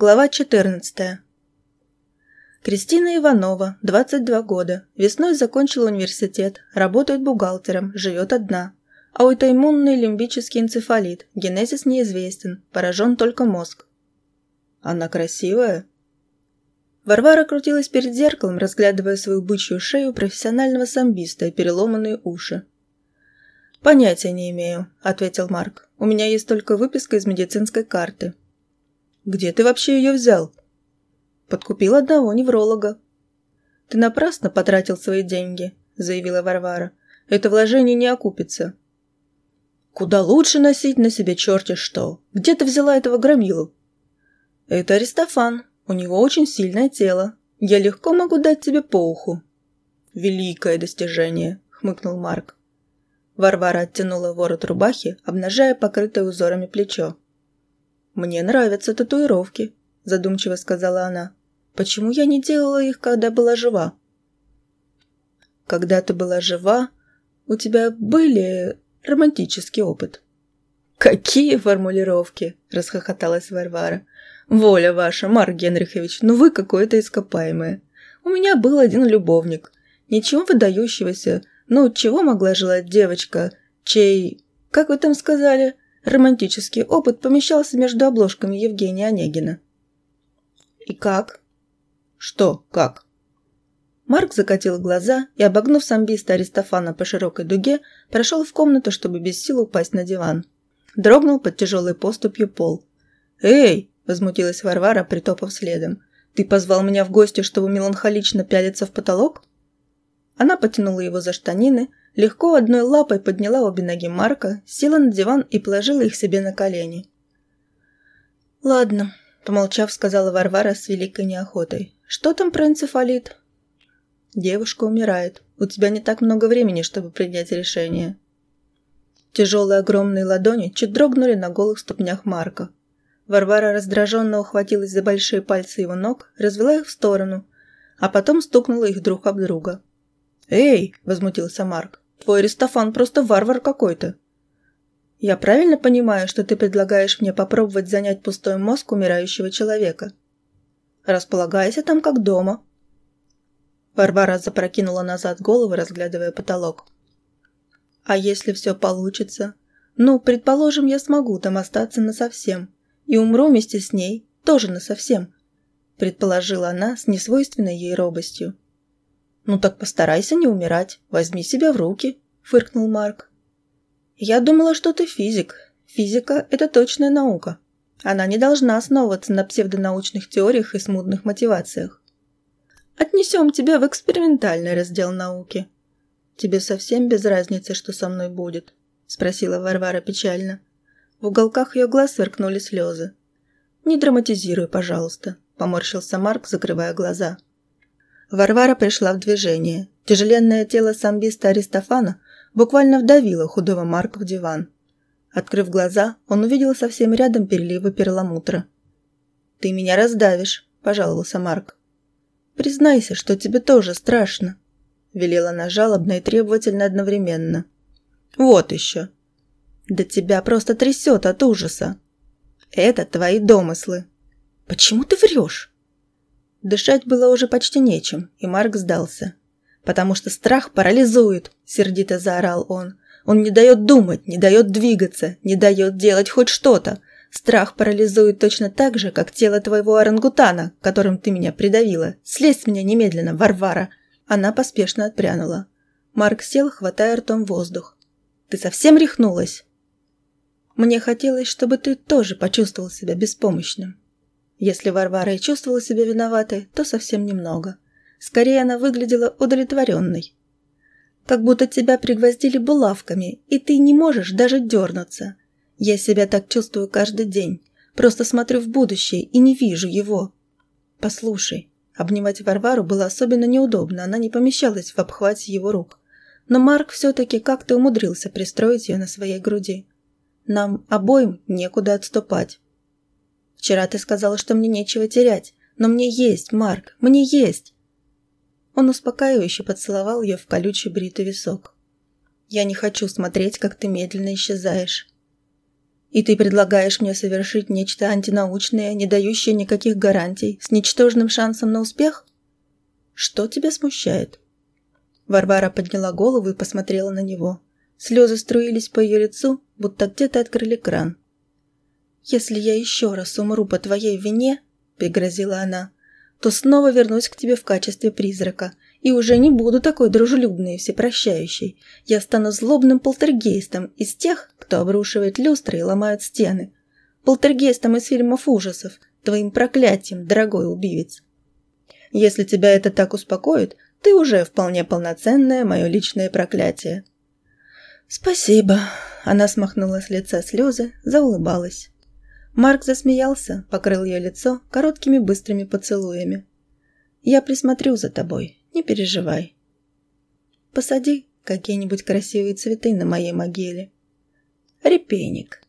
Глава 14. Кристина Иванова, 22 года. Весной закончила университет, работает бухгалтером, живет одна. Аутоиммунный лимбический энцефалит, генезис неизвестен, поражен только мозг. Она красивая? Варвара крутилась перед зеркалом, разглядывая свою бычью шею профессионального самбиста и переломанные уши. «Понятия не имею», — ответил Марк. «У меня есть только выписка из медицинской карты». «Где ты вообще ее взял?» «Подкупил одного невролога». «Ты напрасно потратил свои деньги», — заявила Варвара. «Это вложение не окупится». «Куда лучше носить на себе черти что? Где ты взяла этого громилу?» «Это Аристофан», у него очень сильное тело. Я легко могу дать тебе по уху». «Великое достижение», — хмыкнул Марк. Варвара оттянула ворот рубахи, обнажая покрытое узорами плечо. «Мне нравятся татуировки», — задумчиво сказала она. «Почему я не делала их, когда была жива?» «Когда ты была жива, у тебя были романтический опыт». «Какие формулировки!» – расхохоталась Варвара. «Воля ваша, Марк Генрихович, ну вы какое-то ископаемое. У меня был один любовник. Ничего выдающегося, ну чего могла желать девочка, чей, как вы там сказали, романтический опыт помещался между обложками Евгения Онегина?» «И как?» «Что как?» Марк закатил глаза и, обогнув самбиста Аристофана по широкой дуге, прошел в комнату, чтобы без сил упасть на диван. Дрогнул под тяжелой поступью пол. «Эй!» Возмутилась Варвара, притопав следом. «Ты позвал меня в гости, чтобы меланхолично пялиться в потолок?» Она потянула его за штанины, легко одной лапой подняла обе ноги Марка, села на диван и положила их себе на колени. «Ладно», – помолчав, сказала Варвара с великой неохотой. «Что там про энцефалит?» «Девушка умирает. У тебя не так много времени, чтобы принять решение». Тяжелые огромные ладони чуть дрогнули на голых ступнях Марка. Варвара раздраженно ухватилась за большие пальцы его ног, развела их в сторону, а потом стукнула их друг об друга. «Эй!» – возмутился Марк. «Твой Аристофан просто варвар какой-то!» «Я правильно понимаю, что ты предлагаешь мне попробовать занять пустой мозг умирающего человека?» «Располагайся там как дома». Варвара запрокинула назад голову, разглядывая потолок. «А если все получится? Ну, предположим, я смогу там остаться насовсем и умру вместе с ней, тоже насовсем», – предположила она с несвойственной ей робостью. «Ну так постарайся не умирать, возьми себя в руки», – фыркнул Марк. «Я думала, что ты физик. Физика – это точная наука. Она не должна основываться на псевдонаучных теориях и смутных мотивациях. Отнесем тебя в экспериментальный раздел науки». «Тебе совсем без разницы, что со мной будет?» – спросила Варвара печально. В уголках ее глаз сверкнули слезы. «Не драматизируй, пожалуйста», – поморщился Марк, закрывая глаза. Варвара пришла в движение. Тяжеленное тело самбиста Аристофана буквально вдавило худого Марка в диван. Открыв глаза, он увидел совсем рядом переливы перламутра. «Ты меня раздавишь», – пожаловался Марк. «Признайся, что тебе тоже страшно», – велела она жалобно и требовательно одновременно. «Вот еще», да тебя просто трясет от ужаса. Это твои домыслы. Почему ты врешь? Дышать было уже почти нечем, и Марк сдался. «Потому что страх парализует», — сердито заорал он. «Он не дает думать, не дает двигаться, не дает делать хоть что-то. Страх парализует точно так же, как тело твоего орангутана, которым ты меня придавила. Слезь с меня немедленно, Варвара!» Она поспешно отпрянула. Марк сел, хватая ртом воздух. «Ты совсем рехнулась?» Мне хотелось, чтобы ты тоже почувствовал себя беспомощным. Если Варвара и чувствовала себя виноватой, то совсем немного. Скорее, она выглядела удовлетворенной. Как будто тебя пригвоздили булавками, и ты не можешь даже дернуться. Я себя так чувствую каждый день. Просто смотрю в будущее и не вижу его. Послушай, обнимать Варвару было особенно неудобно, она не помещалась в обхвате его рук. Но Марк все-таки как-то умудрился пристроить ее на своей груди. Нам обоим некуда отступать. Вчера ты сказала, что мне нечего терять, но мне есть, Марк, мне есть. Он успокаивающе поцеловал ее в колючий бритый висок. Я не хочу смотреть, как ты медленно исчезаешь. И ты предлагаешь мне совершить нечто антинаучное, не дающее никаких гарантий, с ничтожным шансом на успех? Что тебя смущает?» Варвара подняла голову и посмотрела на него. Слезы струились по ее лицу, будто где-то открыли кран. «Если я еще раз умру по твоей вине», — пригрозила она, — «то снова вернусь к тебе в качестве призрака, и уже не буду такой дружелюбной и всепрощающей. Я стану злобным полтергейстом из тех, кто обрушивает люстры и ломает стены. Полтергейстом из фильмов ужасов, твоим проклятием, дорогой убивец. Если тебя это так успокоит, ты уже вполне полноценное мое личное проклятие». «Спасибо», — она смахнула с лица слезы, заулыбалась. Марк засмеялся, покрыл ее лицо короткими быстрыми поцелуями. «Я присмотрю за тобой, не переживай. Посади какие-нибудь красивые цветы на моей могиле. Репейник,